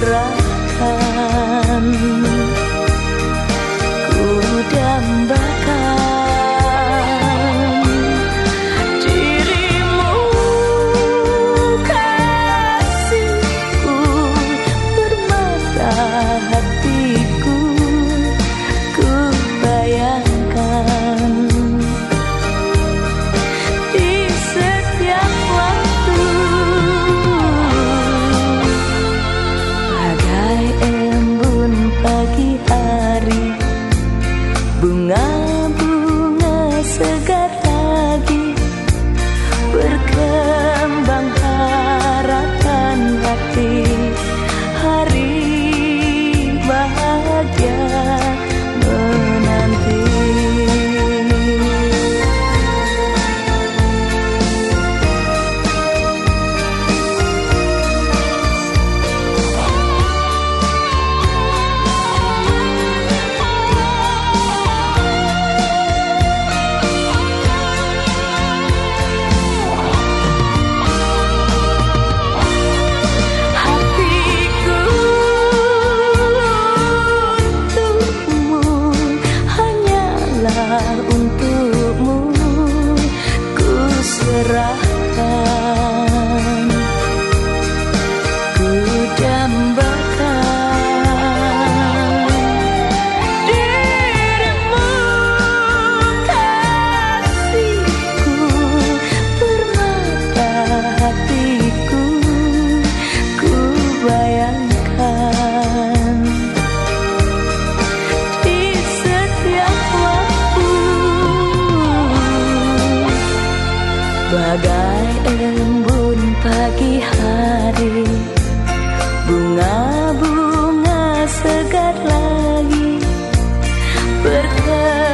cerrar Bagai embun pagi hari Bunga-bunga segar lagi. Berkah